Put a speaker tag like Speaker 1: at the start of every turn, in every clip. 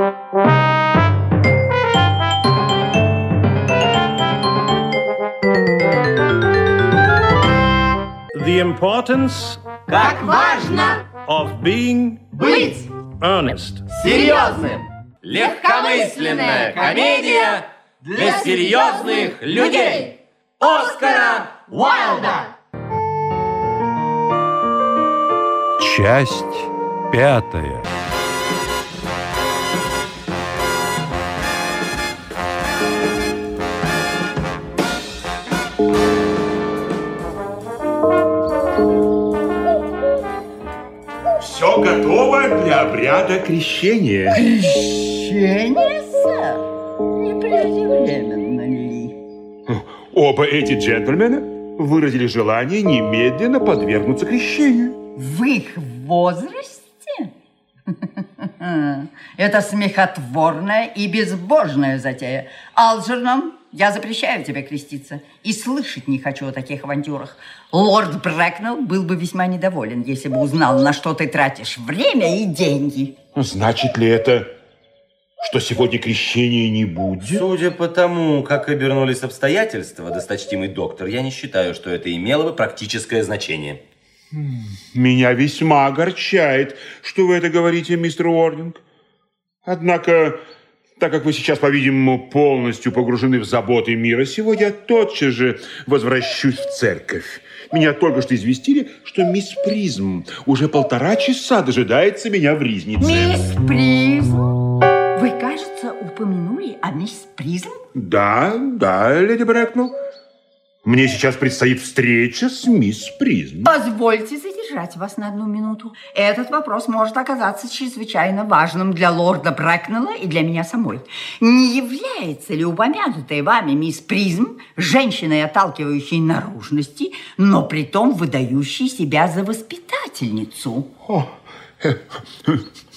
Speaker 1: The importance
Speaker 2: Как важно
Speaker 1: of being
Speaker 2: быть
Speaker 1: earnest.
Speaker 2: серьезным! Легкомысленная комедия для серьезных людей! Оскара Уайлда!
Speaker 3: Часть пятая.
Speaker 4: Все готово для обряда крещения.
Speaker 5: Крещение, сэр? Не преждевременно ли?
Speaker 4: Оба эти джентльмена выразили желание немедленно подвергнуться крещению.
Speaker 5: В их возрасте? Это смехотворная и безбожная затея. Алджерном, я запрещаю тебе креститься. И слышать не хочу о таких авантюрах. Лорд Брэкнелл был бы весьма недоволен, если бы узнал, на что ты тратишь время и деньги.
Speaker 4: Значит ли это, что сегодня крещения не будет?
Speaker 2: Судя по тому, как обернулись обстоятельства, досточтимый доктор, я не считаю, что это имело бы практическое значение.
Speaker 4: Меня весьма огорчает, что вы это говорите, мистер Уординг. Однако, так как вы сейчас, по-видимому, полностью погружены в заботы мира сего, я тотчас же возвращусь в церковь. Меня только что известили, что мисс Призм уже полтора часа дожидается меня в ризнице.
Speaker 5: Мисс Призм? Вы, кажется, упомянули о мисс Призм?
Speaker 4: Да, да, леди Брэкнелл. Мне сейчас предстоит встреча с мисс Призм.
Speaker 5: Позвольте задержать вас на одну минуту. Этот вопрос может оказаться чрезвычайно важным для лорда Брэкнелла и для меня самой. Не является ли упомянутая вами мисс Призм женщиной, отталкивающей наружности, но при том выдающей себя за воспитательницу?
Speaker 4: О, э, э,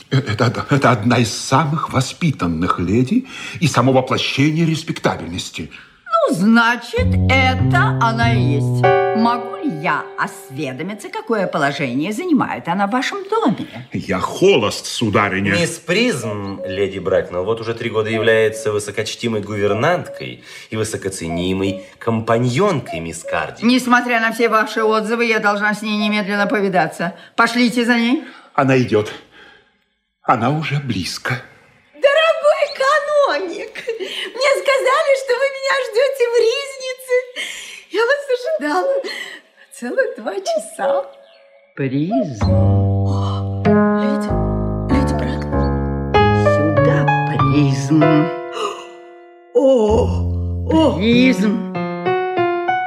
Speaker 4: это, это одна из самых воспитанных леди и само воплощение респектабельности.
Speaker 5: Ну, значит, это она и есть. Могу ли я осведомиться, какое положение занимает она в вашем доме?
Speaker 4: Я холост, сударыня.
Speaker 2: Мисс Призм, леди Брэкнелл, вот уже три года является высокочтимой гувернанткой и высокоценимой компаньонкой мисс Карди.
Speaker 5: Несмотря на все ваши отзывы, я должна с ней немедленно повидаться. Пошлите за ней.
Speaker 4: Она идет. Она уже близко.
Speaker 6: Дорогой каноник, мне сказали, что вы меня ждете в Ризнице. Я вас ожидала целых два часа.
Speaker 5: Призм.
Speaker 6: Леди, леди Брак.
Speaker 5: Сюда призм.
Speaker 6: О, о,
Speaker 5: Призм.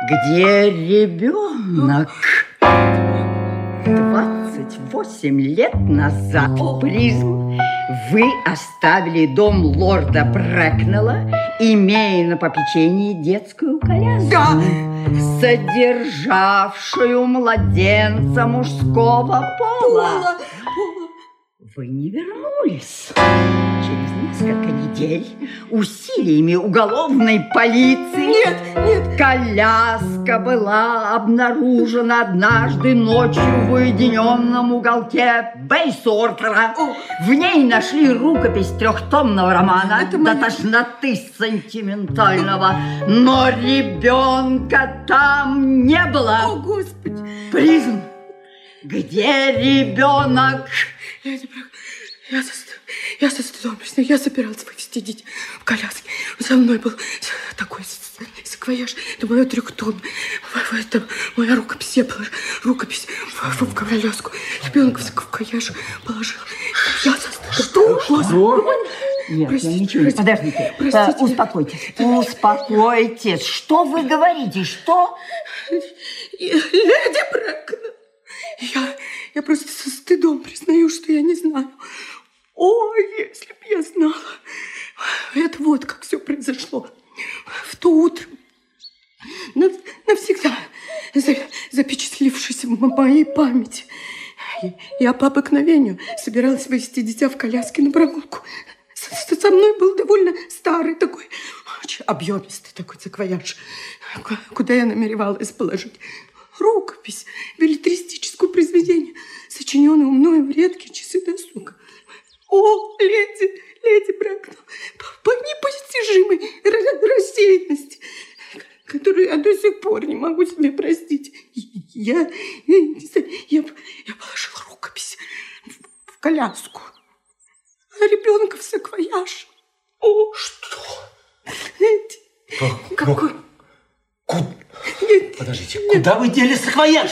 Speaker 5: Где ребенок? 28 лет назад, призм, вы оставили дом лорда Брэкнелла, имея на попечении детскую коляску,
Speaker 6: Да.
Speaker 5: содержавшую младенца мужского пола.
Speaker 6: Пола, Пола.
Speaker 5: Вы не вернулись. Несколько недель усилиями уголовной полиции
Speaker 6: Нет, нет,
Speaker 5: коляска была обнаружена однажды ночью в уединенном уголке Бейсортера.
Speaker 6: О.
Speaker 5: В ней нашли рукопись трехтомного романа
Speaker 6: Это
Speaker 5: до тошноты сентиментального, но ребенка там не
Speaker 6: о,
Speaker 5: было.
Speaker 6: Господи.
Speaker 5: Призм, где ребенок?
Speaker 6: Я со, ст- я со стыдом признаю, я собиралась вывести детей в коляске. За мной был такой саквояж, это мое трюктон. В- в Это моя рукопись, я положила рукопись в, в коляску. Ребенок в саквояж положил. Я со стыдом. Что?
Speaker 5: Нет,
Speaker 6: Простите,
Speaker 5: я ничего не... Подождите.
Speaker 6: простите.
Speaker 5: Э, Успокойтесь. Успокойтесь. Что вы говорите? Что?
Speaker 6: Леди Брэкнелл, я, я просто со стыдом признаю, что я не знаю. О, если б я знала. Это вот как все произошло. В то утро, нав- навсегда за- запечатлившись в моей памяти, я по обыкновению собиралась вывести дитя в коляске на прогулку. Со мной был довольно старый такой, очень объемистый такой саквояж, ку- куда я намеревалась положить рукопись, билетристическое произведение, сочиненное мною в редкие часы досуга. О, леди, леди Брэкнелл, по непостижимой рассеянности, которую я до сих пор не могу себе простить. Я, я, я, я положила рукопись в, в коляску, а ребенка в саквояж.
Speaker 2: О, что?
Speaker 6: Знаете, какой...
Speaker 2: Куда? Подождите, куда вы дели саквояж?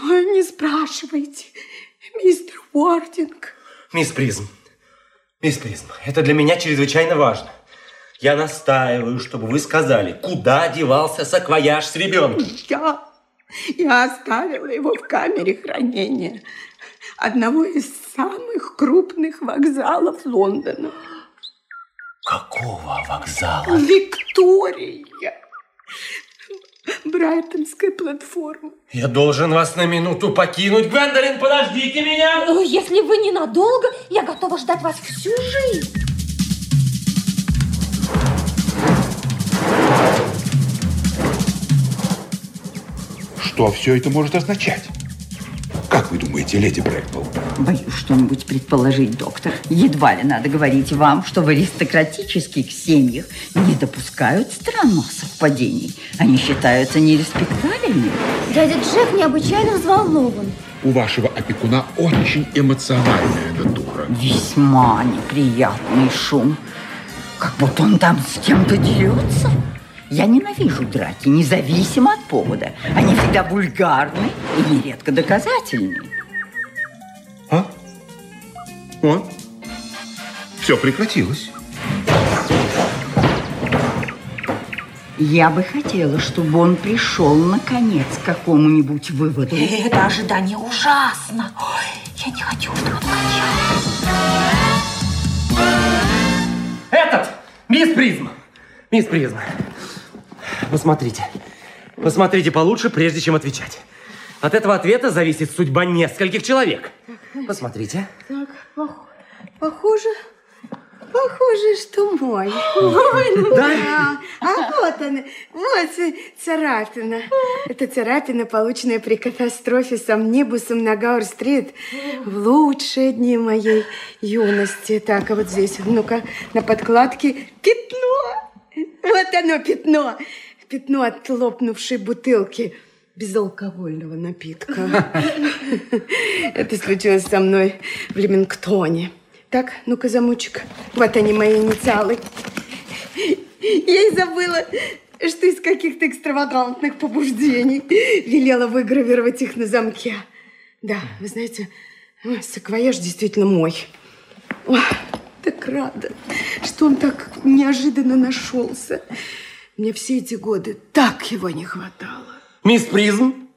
Speaker 6: Ой, не спрашивайте, мистер Уординг.
Speaker 2: Мисс Призм, мисс Призм, это для меня чрезвычайно важно. Я настаиваю, чтобы вы сказали, куда девался саквояж с ребенком.
Speaker 6: Я, я оставила его в камере хранения одного из самых крупных вокзалов Лондона.
Speaker 2: Какого вокзала?
Speaker 6: Виктория. Брайтонская платформа.
Speaker 2: Я должен вас на минуту покинуть. Гвендолин, подождите меня!
Speaker 7: Если вы ненадолго, я готова ждать вас всю жизнь.
Speaker 4: Что все это может означать? Как вы думаете, леди Брэкпл?
Speaker 5: Боюсь что-нибудь предположить, доктор. Едва ли надо говорить вам, что в аристократических семьях не допускают странных совпадений. Они считаются нереспектабельными.
Speaker 7: Дядя Джек необычайно взволнован.
Speaker 4: У вашего опекуна очень эмоциональная натура.
Speaker 5: Весьма неприятный шум. Как будто он там с кем-то дерется. Я ненавижу драки, независимо от повода. Они всегда вульгарны и нередко доказательны.
Speaker 4: А? Вот. Все прекратилось.
Speaker 5: Я бы хотела, чтобы он пришел, наконец, к какому-нибудь выводу.
Speaker 7: Это ожидание ужасно. Ой, я не хочу, чтобы он кончался.
Speaker 2: Этот! Мисс Призм! Мисс Призм, посмотрите. Посмотрите получше, прежде чем отвечать. От этого ответа зависит судьба нескольких человек. Посмотрите.
Speaker 6: Так, пох- похоже, похоже, что мой. Ой, ну да. А вот она, вот царапина. Это царапина, полученная при катастрофе с амнибусом на Гауэр-стрит в лучшие дни моей юности. Так, а вот здесь, ну-ка, на подкладке пятно. Вот оно, пятно. Пятно от лопнувшей бутылки безалкогольного напитка. Это случилось со мной в Лемингтоне. Так, ну-ка, замочек. Вот они, мои инициалы. Я и забыла, что из каких-то экстравагантных побуждений велела выгравировать их на замке. Да, вы знаете, саквояж действительно мой. Ой, так рада, что он так неожиданно нашелся. Мне все эти годы так его не хватало.
Speaker 2: Мисс Призм,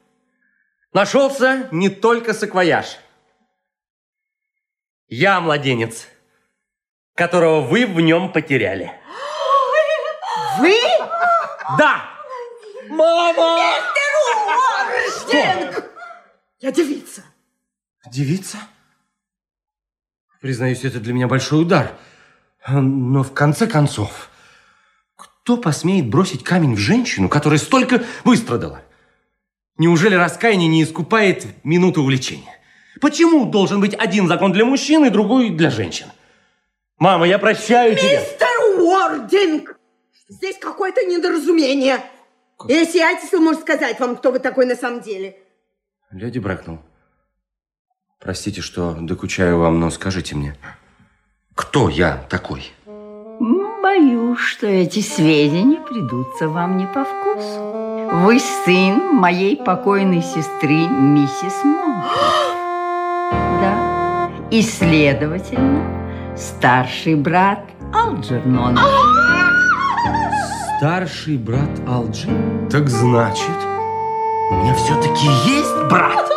Speaker 2: нашелся не только саквояж. Я младенец, которого вы в нем потеряли.
Speaker 6: Вы?
Speaker 2: Да! Мама!
Speaker 6: Рожденко! Я девица.
Speaker 2: Девица? Признаюсь, это для меня большой удар. Но в конце концов, кто посмеет бросить камень в женщину, которая столько выстрадала? Неужели раскаяние не искупает минуту увлечения? Почему должен быть один закон для мужчин и другой для женщин? Мама, я прощаю тебя.
Speaker 6: Мистер Уординг! Здесь какое-то недоразумение. И сиятельство может сказать вам, кто вы такой на самом деле.
Speaker 2: Леди Брэкнелл, простите, что докучаю вам, но скажите мне, кто я такой?
Speaker 5: Боюсь, что эти сведения придутся вам не по вкусу. Вы сын моей покойной сестры, миссис Монк. Да. И, следовательно, старший брат Алджернона.
Speaker 2: Старший брат Алджи? Так значит, у меня все-таки есть брат.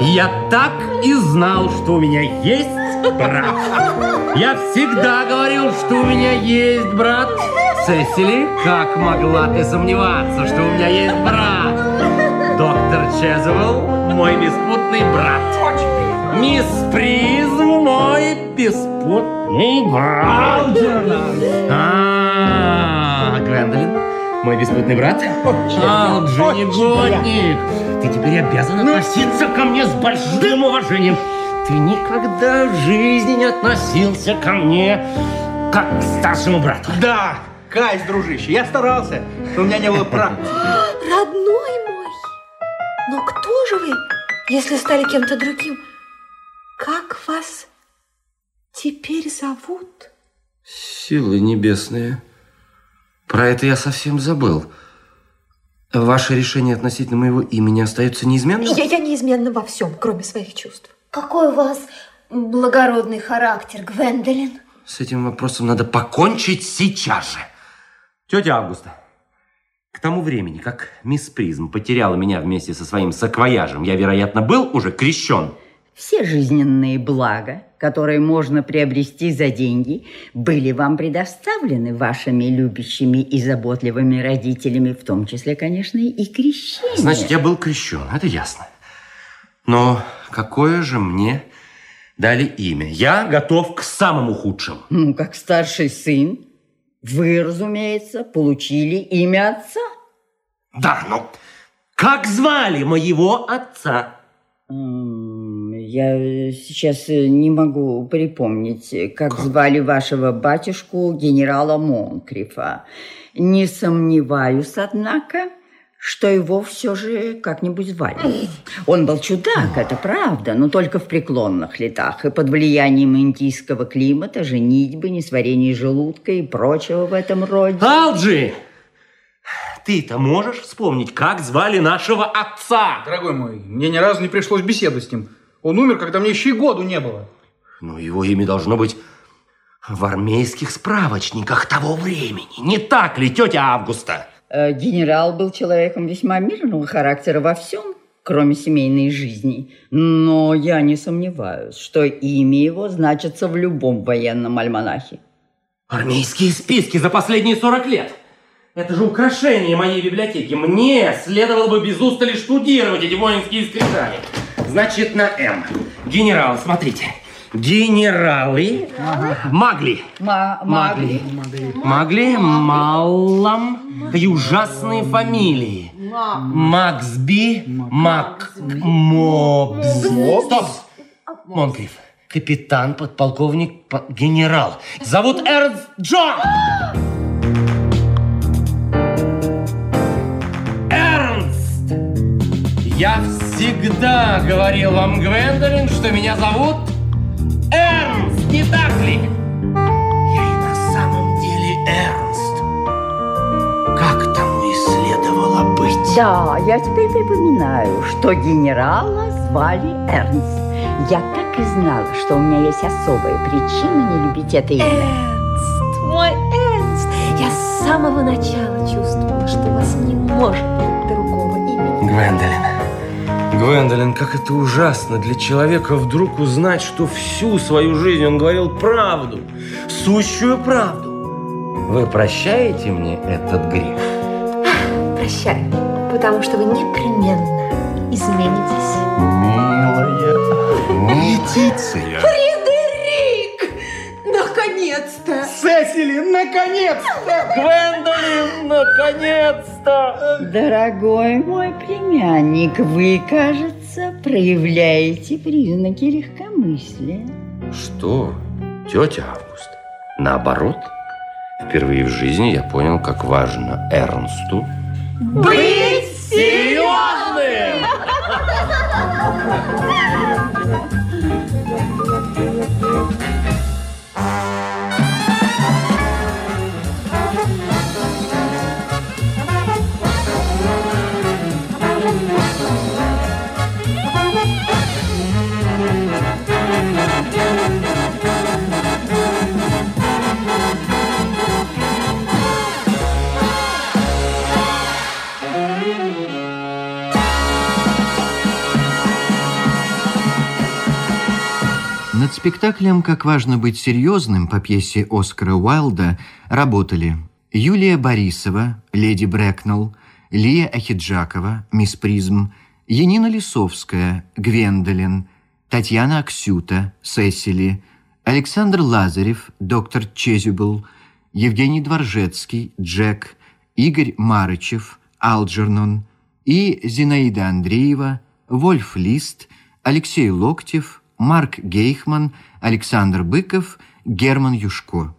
Speaker 2: Я так и знал, что у меня есть брат. Я всегда говорил, что у меня есть брат. Сесили, как могла ты сомневаться, что у меня есть брат? Доктор Чезуэлл, мой беспутный брат. Мисс Призм, мой беспутный брат. А, Гвендолин, мой беспутный брат? Алджи, негодник. Ты теперь обязан относиться ко мне с большим уважением. ты никогда в жизни не относился ко мне как к старшему брату.
Speaker 8: Да, кайс, дружище, я старался, но у меня не было практики.
Speaker 7: Родной мой, но кто же вы, если стали кем-то другим? Как вас теперь зовут?
Speaker 2: Силы небесные. Про это я совсем забыл. Ваше решение относительно моего имени остается неизменным?
Speaker 7: Я, я неизменно во всем, кроме своих чувств.
Speaker 9: Какой у вас благородный характер, Гвендолин.
Speaker 2: С этим вопросом надо покончить сейчас же. Тетя Августа, к тому времени, как мисс Призм потеряла меня вместе со своим саквояжем, я, вероятно, был уже крещен.
Speaker 5: Все жизненные блага, которые можно приобрести за деньги, были вам предоставлены вашими любящими и заботливыми родителями, в том числе, конечно, и крещение.
Speaker 2: Значит, я был крещен, это ясно. Но какое же мне дали имя? Я готов к самому худшему.
Speaker 5: Ну, как старший сын, вы, разумеется, получили имя отца.
Speaker 2: Да, но как звали моего отца?
Speaker 5: Я сейчас не могу припомнить, как звали вашего батюшку генерала Монкрифа. Не сомневаюсь, однако, что его все же как-нибудь звали. Он был чудак, это правда, но только в преклонных летах. И под влиянием индийского климата, женитьбы, несварение желудка и прочего в этом роде.
Speaker 2: Алджи! Ты-то можешь вспомнить, как звали нашего отца?
Speaker 8: Дорогой мой, мне ни разу не пришлось беседовать с ним. Он умер, когда мне еще и году не было.
Speaker 2: Ну, его имя должно быть в армейских справочниках того времени. Не так ли, тетя Августа?
Speaker 5: Э, Генерал был человеком весьма мирного характера во всем, кроме семейной жизни. Но я не сомневаюсь, что имя его значится в любом военном альманахе.
Speaker 2: Армейские списки за последние 40 лет. Это же украшение моей библиотеки. Мне следовало бы без устали штудировать эти воинские скрижали. Значит, на М. Генерал, смотрите. Генералы Магли.
Speaker 5: Ма-
Speaker 2: Магли. Магли, Маллам и ужасные фамилии. Максби, Макмобс. Стоп! Монкриф. Капитан, подполковник, по- генерал. Зовут Эрнст Джон! Эрнст! Я всегда говорил вам, Гвендолин, что меня зовут Эрнст, не так ли? Я и на самом деле Эрнст. Как тому и следовало быть.
Speaker 5: Да, я теперь припоминаю, что генерала звали Эрнст. Я так и знала, что у меня есть особая причина не любить это имя.
Speaker 7: Эрнст, мой Эрнст, я с самого начала чувствовала, что у вас не может быть другого имени.
Speaker 2: Гвендолин. Гвендолин, как это ужасно для человека вдруг узнать, что всю свою жизнь он говорил правду, сущую правду. Вы прощаете мне этот грех?
Speaker 7: Прощай, потому что вы непременно изменитесь.
Speaker 3: Милая Летиция.
Speaker 8: Наконец-то!
Speaker 2: Гвендолин, наконец-то!
Speaker 5: Дорогой мой племянник, вы, кажется, проявляете признаки легкомыслия.
Speaker 2: Что, тетя Август? Наоборот, впервые в жизни я понял, как важно Эрнсту
Speaker 5: Быть
Speaker 2: серьезным!
Speaker 10: Над спектаклем «Как важно быть серьезным» по пьесе Оскара Уайлда работали Юлия Борисова, леди Брэкнелл, Лия Ахиджакова, мисс Призм, Янина Лисовская, Гвендолин, Татьяна Аксюта, Сесили, Александр Лазарев, доктор Чезюбл, Евгений Дворжецкий, Джек, Игорь Марычев, Алджернон и Зинаида Андреева, Вольф Лист, Алексей Локтев, Марк Гейхман, Александр Быков, Герман Юшко.